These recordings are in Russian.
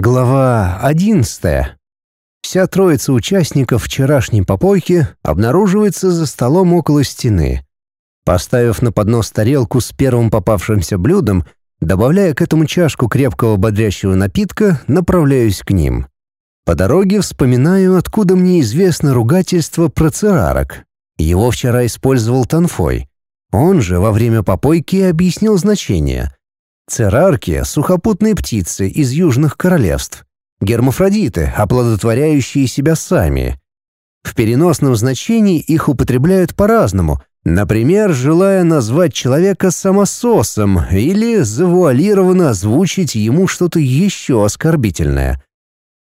Глава одиннадцатая. Вся троица участников вчерашней попойки обнаруживается за столом около стены. Поставив на поднос тарелку с первым попавшимся блюдом, добавляя к этому чашку крепкого бодрящего напитка, направляюсь к ним. По дороге вспоминаю, откуда мне известно ругательство про церарок. Его вчера использовал Танфой. Он же во время попойки объяснил значение. Церарки — сухопутные птицы из южных королевств. Гермафродиты, оплодотворяющие себя сами. В переносном значении их употребляют по-разному, например, желая назвать человека самососом или завуалированно озвучить ему что-то еще оскорбительное.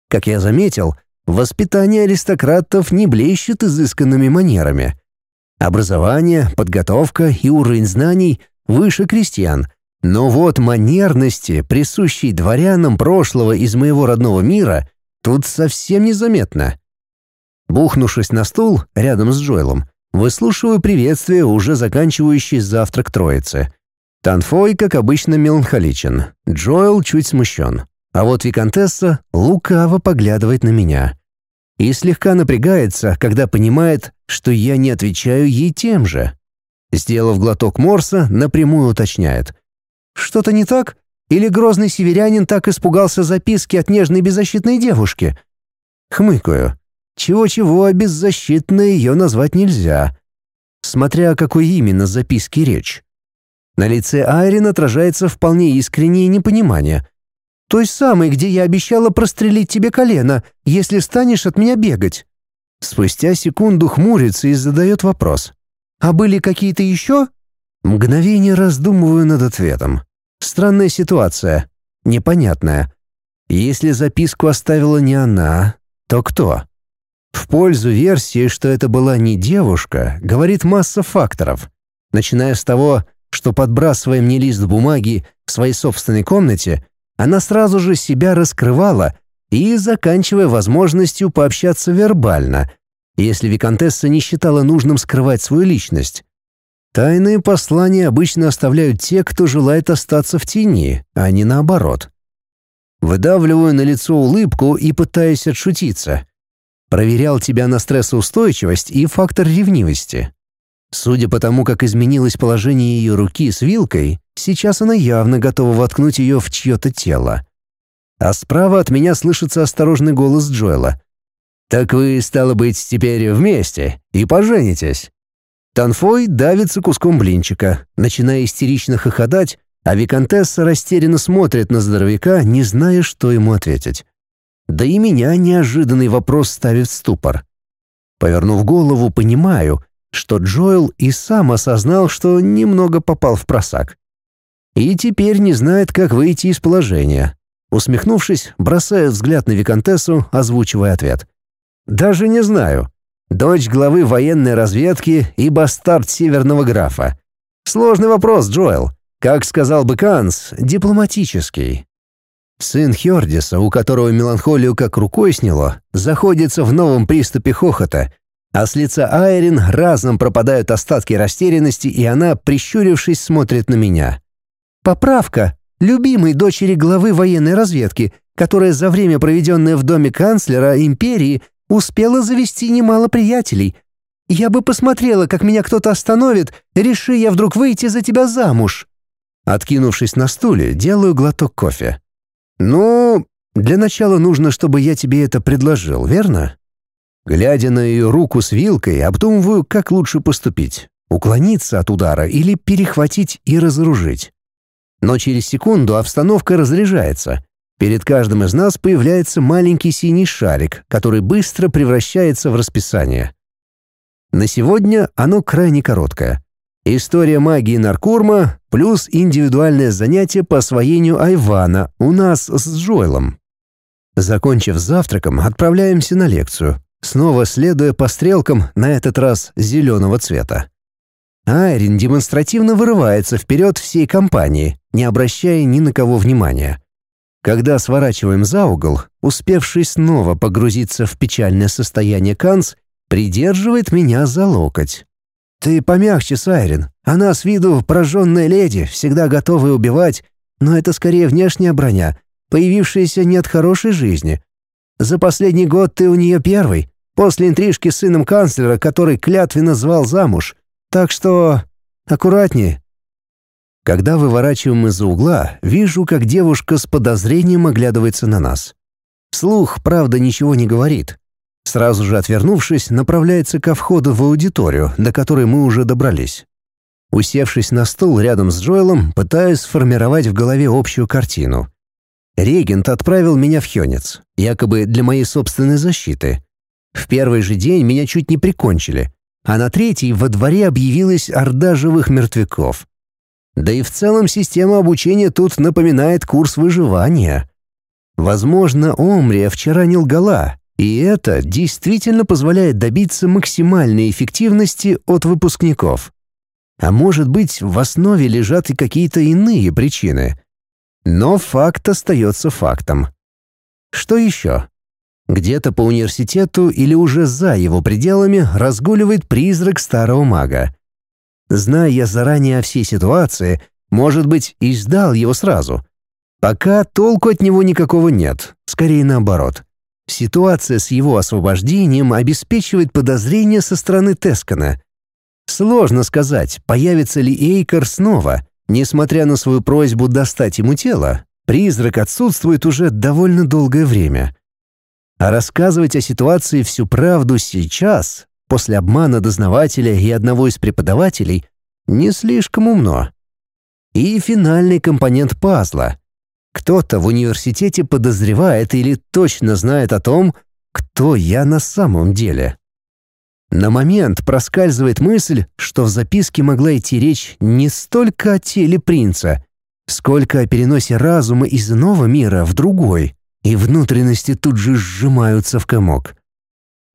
Как я заметил, воспитание аристократов не блещет изысканными манерами. Образование, подготовка и уровень знаний выше крестьян — но вот манерности, присущей дворянам прошлого из моего родного мира, тут совсем незаметно. Бухнувшись на стул рядом с Джоэлом, выслушиваю приветствие, уже заканчивающий завтрак троицы. Танфой, как обычно, меланхоличен, Джоэл чуть смущен, а вот Викантесса лукаво поглядывает на меня. И слегка напрягается, когда понимает, что я не отвечаю ей тем же. Сделав глоток морса, напрямую уточняет. Что-то не так? Или грозный северянин так испугался записки от нежной беззащитной девушки? Хмыкаю. Чего-чего, а беззащитной ее назвать нельзя. Смотря о какой именно записке речь. На лице Айрин отражается вполне искреннее непонимание. Той самой, где я обещала прострелить тебе колено, если станешь от меня бегать. Спустя секунду хмурится и задает вопрос. «А были какие-то еще?» Мгновение раздумываю над ответом. Странная ситуация. Непонятная. Если записку оставила не она, то кто? В пользу версии, что это была не девушка, говорит масса факторов. Начиная с того, что подбрасывая мне лист бумаги в своей собственной комнате, она сразу же себя раскрывала и заканчивая возможностью пообщаться вербально, если виконтесса не считала нужным скрывать свою личность. Тайные послания обычно оставляют те, кто желает остаться в тени, а не наоборот. Выдавливаю на лицо улыбку и пытаюсь отшутиться. Проверял тебя на стрессоустойчивость и фактор ревнивости. Судя по тому, как изменилось положение ее руки с вилкой, сейчас она явно готова воткнуть ее в чье-то тело. А справа от меня слышится осторожный голос Джоэла. «Так вы, стало быть, теперь вместе и поженитесь?» Танфой давится куском блинчика, начиная истерично хохотать, а Викантесса растерянно смотрит на здоровяка, не зная, что ему ответить. Да и меня неожиданный вопрос ставит в ступор. Повернув голову, понимаю, что Джоэл и сам осознал, что немного попал в просак. И теперь не знает, как выйти из положения. Усмехнувшись, бросает взгляд на Викантессу, озвучивая ответ. «Даже не знаю дочь главы военной разведки и бастард северного графа. Сложный вопрос, Джоэл. Как сказал бы Канс, дипломатический. Сын Хёрдиса, у которого меланхолию как рукой сняло, заходится в новом приступе хохота, а с лица Айрин разом пропадают остатки растерянности, и она, прищурившись, смотрит на меня. «Поправка. Любимой дочери главы военной разведки, которая за время, проведенное в доме канцлера империи, Успела завести немало приятелей. Я бы посмотрела, как меня кто-то остановит, реши я вдруг выйти за тебя замуж». Откинувшись на стуле, делаю глоток кофе. «Ну, для начала нужно, чтобы я тебе это предложил, верно?» Глядя на ее руку с вилкой, обдумываю, как лучше поступить. Уклониться от удара или перехватить и разоружить. Но через секунду обстановка разряжается. Перед каждым из нас появляется маленький синий шарик, который быстро превращается в расписание. На сегодня оно крайне короткое. История магии Наркурма плюс индивидуальное занятие по освоению Айвана у нас с Джоэлом. Закончив завтраком, отправляемся на лекцию, снова следуя по стрелкам, на этот раз зеленого цвета. Айрин демонстративно вырывается вперед всей компании, не обращая ни на кого внимания. Когда сворачиваем за угол, успевший снова погрузиться в печальное состояние Канс, придерживает меня за локоть. «Ты помягче, Сайрин. Она с виду прожженная леди, всегда готовая убивать, но это скорее внешняя броня. появившаяся не от хорошей жизни. За последний год ты у нее первый, после интрижки с сыном канцлера, который клятвенно звал замуж. Так что аккуратнее». Когда выворачиваем из-за угла, вижу, как девушка с подозрением оглядывается на нас. Слух, правда, ничего не говорит. Сразу же отвернувшись, направляется ко входу в аудиторию, до которой мы уже добрались. Усевшись на стул рядом с Джоэлом, пытаюсь сформировать в голове общую картину. Регент отправил меня в Хёнец, якобы для моей собственной защиты. В первый же день меня чуть не прикончили, а на третий во дворе объявилась орда живых мертвяков. Да и в целом система обучения тут напоминает курс выживания. Возможно, Омрия вчера не лгала, и это действительно позволяет добиться максимальной эффективности от выпускников. А может быть, в основе лежат и какие-то иные причины. Но факт остается фактом. Что еще? Где-то по университету или уже за его пределами разгуливает призрак старого мага. Зная я заранее о всей ситуации, может быть, и сдал его сразу. Пока толку от него никакого нет, скорее наоборот. Ситуация с его освобождением обеспечивает подозрения со стороны Тескана. Сложно сказать, появится ли Эйкер снова. Несмотря на свою просьбу достать ему тело, призрак отсутствует уже довольно долгое время. А рассказывать о ситуации всю правду сейчас после обмана дознавателя и одного из преподавателей не слишком умно. И финальный компонент пазла. Кто-то в университете подозревает или точно знает о том, кто я на самом деле. На момент проскальзывает мысль, что в записке могла идти речь не столько о теле принца, сколько о переносе разума из иного мира в другой, и внутренности тут же сжимаются в комок.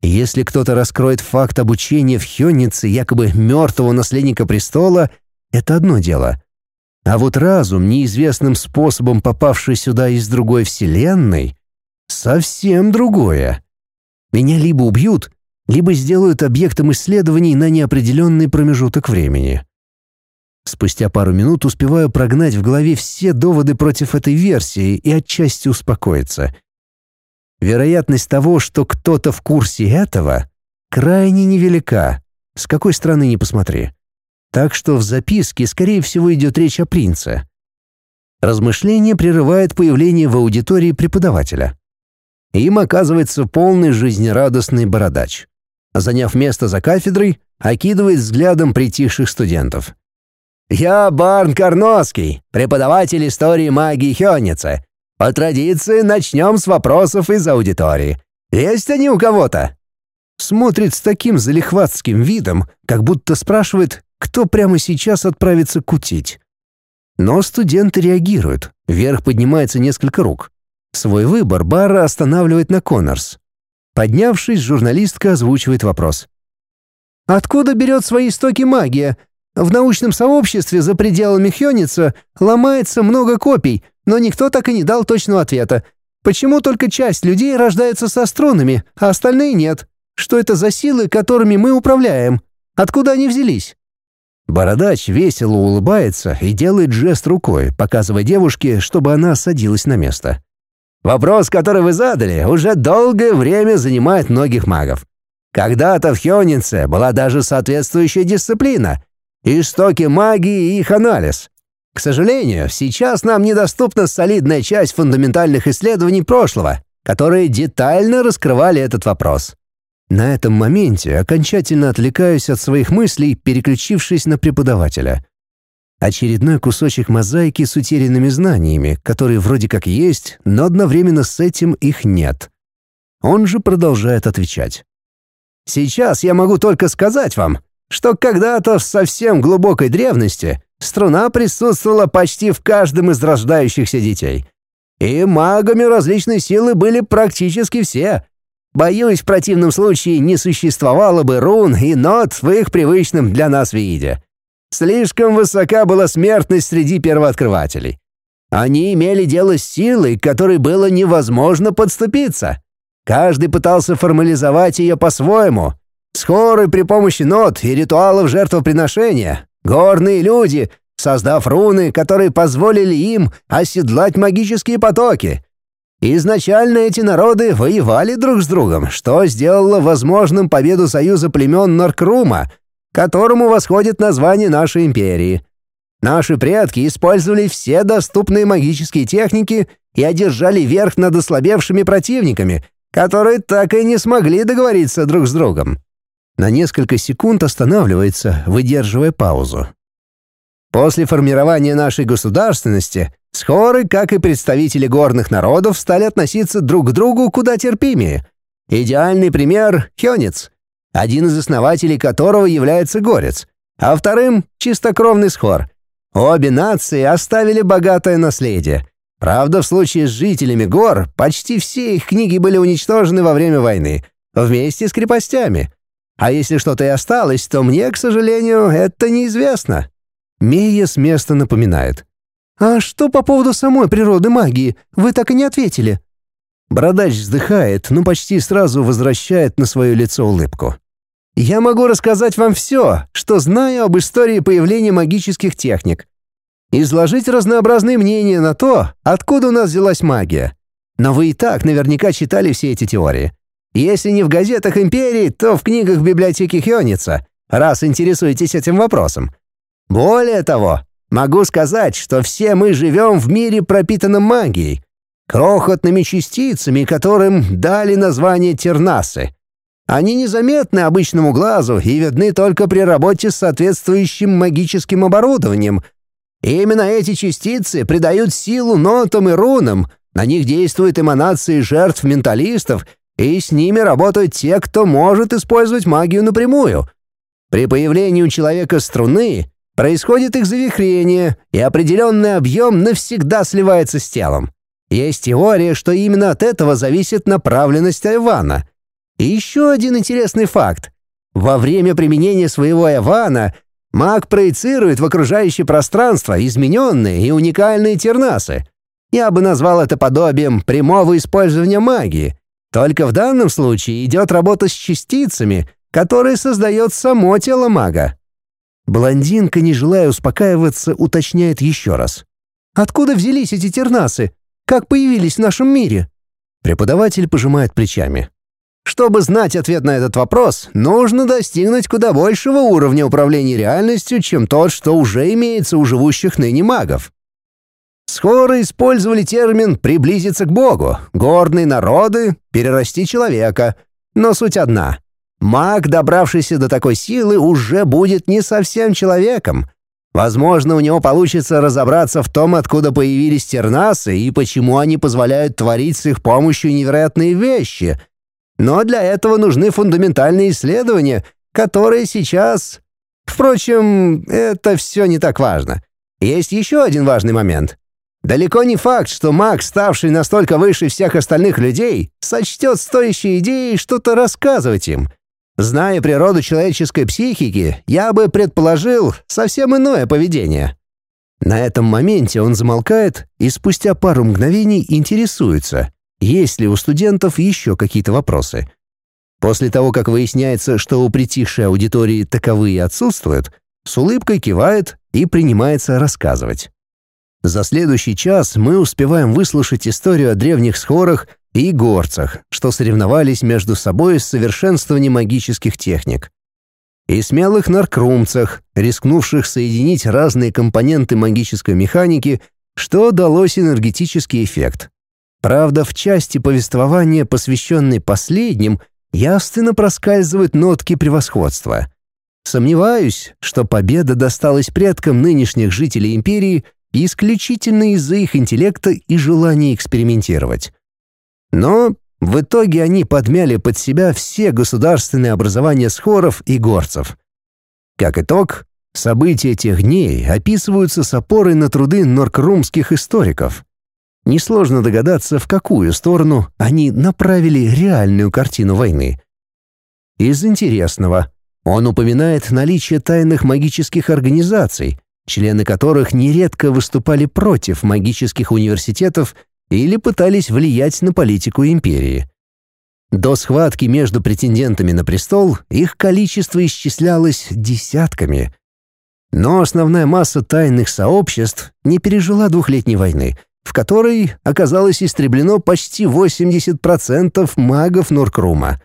Если кто-то раскроет факт обучения в Хённице якобы мертвого наследника престола, это одно дело. А вот разум, неизвестным способом попавший сюда из другой вселенной, совсем другое. Меня либо убьют, либо сделают объектом исследований на неопределенный промежуток времени. Спустя пару минут успеваю прогнать в голове все доводы против этой версии и отчасти успокоиться. Вероятность того, что кто-то в курсе этого, крайне невелика, с какой стороны ни посмотри. Так что в записке, скорее всего, идет речь о принце. Размышление прерывает появление в аудитории преподавателя. Им оказывается полный жизнерадостный бородач. Заняв место за кафедрой, окидывает взглядом притихших студентов. «Я Барн Карноский, преподаватель истории магии Хённицы. По традиции начнем с вопросов из аудитории. Есть они у кого-то?» Смотрит с таким залихватским видом, как будто спрашивает, кто прямо сейчас отправится кутить. Но студенты реагируют. Вверх поднимается несколько рук. Свой выбор Барра останавливает на Коннорс. Поднявшись, журналистка озвучивает вопрос. «Откуда берет свои истоки магия? В научном сообществе за пределами Хёница ломается много копий, но никто так и не дал точного ответа. Почему только часть людей рождается со струнами, а остальные нет? Что это за силы, которыми мы управляем? Откуда они взялись?» Бородач весело улыбается и делает жест рукой, показывая девушке, чтобы она садилась на место. «Вопрос, который вы задали, уже долгое время занимает многих магов. Когда-то в Хёнинце была даже соответствующая дисциплина — истоки магии и их анализ. К сожалению, сейчас нам недоступна солидная часть фундаментальных исследований прошлого, которые детально раскрывали этот вопрос. На этом моменте окончательно отвлекаюсь от своих мыслей, переключившись на преподавателя. Очередной кусочек мозаики с утерянными знаниями, которые вроде как есть, но одновременно с этим их нет. Он же продолжает отвечать. «Сейчас я могу только сказать вам, что когда-то в совсем глубокой древности струна присутствовала почти в каждом из рождающихся детей. И магами различной силы были практически все. Боюсь, в противном случае не существовало бы рун и нот в их привычном для нас виде. Слишком высока была смертность среди первооткрывателей. Они имели дело с силой, которой было невозможно подступиться. Каждый пытался формализовать ее по-своему. Схоры при помощи нот и ритуалов жертвоприношения, Горные люди, создав руны, которые позволили им оседлать магические потоки, Изначально эти народы воевали друг с другом, что сделало возможным победу союза племен Норкрума, которому восходит название нашей империи. Наши предки использовали все доступные магические техники и одержали верх над ослабевшими противниками, которые так и не смогли договориться друг с другом. На несколько секунд останавливается, выдерживая паузу. После формирования нашей государственности Схоры, как и представители горных народов, стали относиться друг к другу куда терпимее. Идеальный пример — Хёнец, один из основателей которого является Горец, а вторым — чистокровный Схор. Обе нации оставили богатое наследие. Правда, в случае с жителями гор почти все их книги были уничтожены во время войны, вместе с крепостями. А если что-то и осталось, то мне, к сожалению, это неизвестно. Мия с места напоминает — «А что по поводу самой природы магии? Вы так и не ответили». Бородач вздыхает, но почти сразу возвращает на свое лицо улыбку. «Я могу рассказать вам все, что знаю об истории появления магических техник. Изложить разнообразные мнения на то, откуда у нас взялась магия. Но вы и так наверняка читали все эти теории. Если не в газетах империи, то в книгах библиотеки Хёница, раз интересуетесь этим вопросом. Более того, Могу сказать, что все мы живем в мире, пропитанном магией, крохотными частицами, которым дали название тернасы. Они незаметны обычному глазу и видны только при работе с соответствующим магическим оборудованием. И именно эти частицы придают силу нотам и рунам, на них действуют эманации жертв менталистов, и с ними работают те, кто может использовать магию напрямую. При появлении у человека струны Происходит их завихрение, и определенный объем навсегда сливается с телом. Есть теория, что именно от этого зависит направленность Айвана. И еще один интересный факт. Во время применения своего Айвана маг проецирует в окружающее пространство измененные и уникальные тернасы. Я бы назвал это подобием прямого использования магии. Только в данном случае идет работа с частицами, которые создает само тело мага. Блондинка, не желая успокаиваться, уточняет еще раз. «Откуда взялись эти тернасы? Как появились в нашем мире?» Преподаватель пожимает плечами. Чтобы знать ответ на этот вопрос, нужно достигнуть куда большего уровня управления реальностью, чем тот, что уже имеется у живущих ныне магов. Скоро использовали термин «приблизиться к Богу», «горные народы», «перерасти человека». Но суть одна. Маг, добравшийся до такой силы, уже будет не совсем человеком. Возможно, у него получится разобраться в том, откуда появились тернасы и почему они позволяют творить с их помощью невероятные вещи. Но для этого нужны фундаментальные исследования, которые сейчас... Впрочем, это все не так важно. Есть еще один важный момент. Далеко не факт, что маг, ставший настолько выше всех остальных людей, сочтет стоящей идеей что-то рассказывать им — Зная природу человеческой психики, я бы предположил совсем иное поведение. На этом моменте он замолкает и спустя пару мгновений интересуется, есть ли у студентов еще какие-то вопросы. После того, как выясняется, что у притихшей аудитории таковые отсутствуют, с улыбкой кивает и принимается рассказывать. За следующий час мы успеваем выслушать историю о древних схорах и горцах, что соревновались между собой в совершенствовании магических техник. И смелых наркрумцах, рискнувших соединить разные компоненты магической механики, что дало синергетический эффект. Правда, в части повествования, посвященной последним, явственно проскальзывают нотки превосходства. Сомневаюсь, что победа досталась предкам нынешних жителей империи исключительно из-за их интеллекта и желания экспериментировать. Но в итоге они подмяли под себя все государственные образования схоров и горцев. Как итог, события тех дней описываются с опорой на труды норкрумских историков. Несложно догадаться, в какую сторону они направили реальную картину войны. Из интересного, он упоминает наличие тайных магических организаций, члены которых нередко выступали против магических университетов или пытались влиять на политику империи. До схватки между претендентами на престол их количество исчислялось десятками. Но основная масса тайных сообществ не пережила двухлетней войны в которой оказалось истреблено почти 80% магов Норкрума.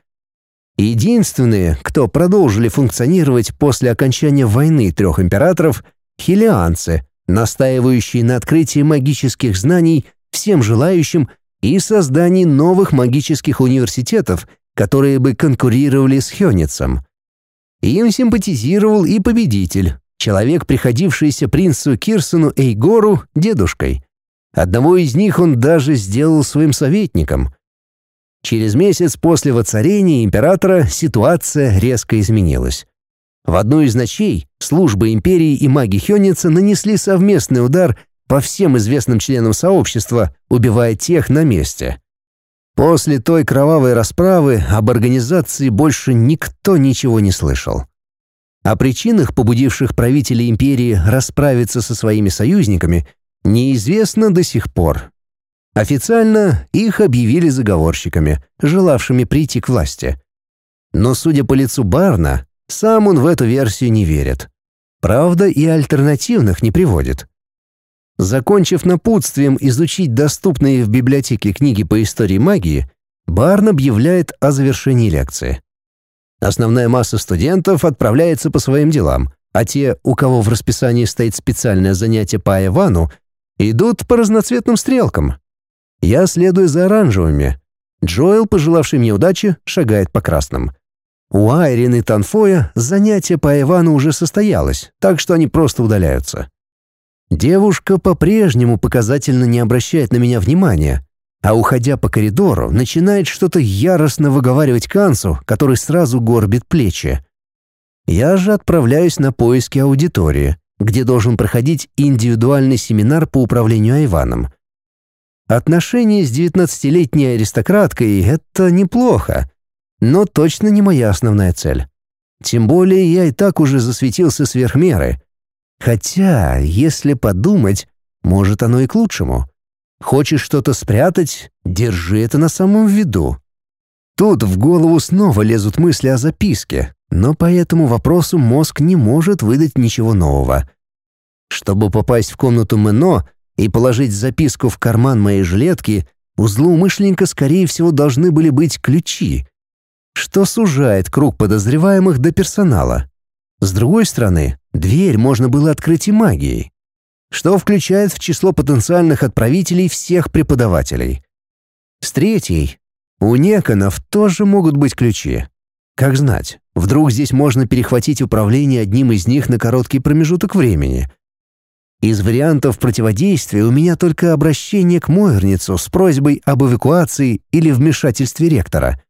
Единственные, кто продолжили функционировать после окончания войны трех императоров — хилианцы, настаивающие на открытии магических знаний всем желающим и создании новых магических университетов, которые бы конкурировали с Хёницем. Им симпатизировал и победитель, человек, приходившийся принцу Кирсону Эйгору дедушкой. Одного из них он даже сделал своим советником. Через месяц после воцарения императора ситуация резко изменилась. В одну из ночей службы империи и маги Хёница нанесли совместный удар по всем известным членам сообщества, убивая тех на месте. После той кровавой расправы об организации больше никто ничего не слышал. О причинах, побудивших правителей империи расправиться со своими союзниками, неизвестно до сих пор. Официально их объявили заговорщиками, желавшими прийти к власти. Но, судя по лицу Барна, сам он в эту версию не верит. Правда, и альтернативных не приводит. Закончив напутствием изучить доступные в библиотеке книги по истории магии, Барн объявляет о завершении лекции. Основная масса студентов отправляется по своим делам, а те, у кого в расписании стоит специальное занятие по Ивану, идут по разноцветным стрелкам. Я следую за оранжевыми. Джоэл, пожелавший мне удачи, шагает по красным. У Айрин и Танфоя занятие по Ивану уже состоялось, так что они просто удаляются. Девушка по-прежнему показательно не обращает на меня внимания, а уходя по коридору, начинает что-то яростно выговаривать Кансу, который сразу горбит плечи. Я же отправляюсь на поиски аудитории, где должен проходить индивидуальный семинар по управлению Айваном. Отношения с девятнадцатилетней аристократкой — это неплохо, но точно не моя основная цель. Тем более я и так уже засветился сверх меры. Хотя, если подумать, может оно и к лучшему — Хочешь что-то спрятать? Держи это на самом виду. Тут в голову снова лезут мысли о записке, но по этому вопросу мозг не может выдать ничего нового. Чтобы попасть в комнату Мэно и положить записку в карман моей жилетки, у злоумышленника, скорее всего, должны были быть ключи, что сужает круг подозреваемых до персонала. С другой стороны, дверь можно было открыть и магией что включает в число потенциальных отправителей всех преподавателей. С третьей, у неконов тоже могут быть ключи. Как знать, вдруг здесь можно перехватить управление одним из них на короткий промежуток времени. Из вариантов противодействия у меня только обращение к Мойерницу с просьбой об эвакуации или вмешательстве ректора.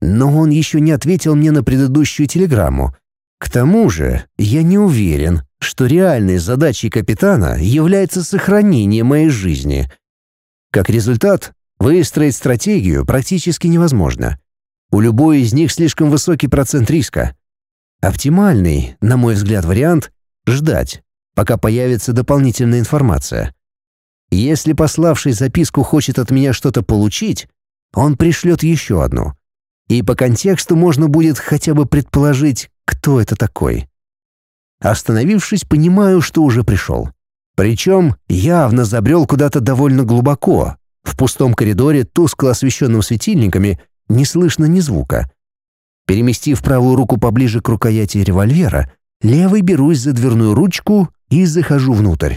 Но он еще не ответил мне на предыдущую телеграмму. К тому же я не уверен, что реальной задачей капитана является сохранение моей жизни. Как результат, выстроить стратегию практически невозможно. У любой из них слишком высокий процент риска. Оптимальный, на мой взгляд, вариант — ждать, пока появится дополнительная информация. Если пославший записку хочет от меня что-то получить, он пришлет еще одну. И по контексту можно будет хотя бы предположить, кто это такой. Остановившись, понимаю, что уже пришел. Причем явно забрел куда-то довольно глубоко. В пустом коридоре, тускло освещенном светильниками, не слышно ни звука. Переместив правую руку поближе к рукояти револьвера, левой берусь за дверную ручку и захожу внутрь.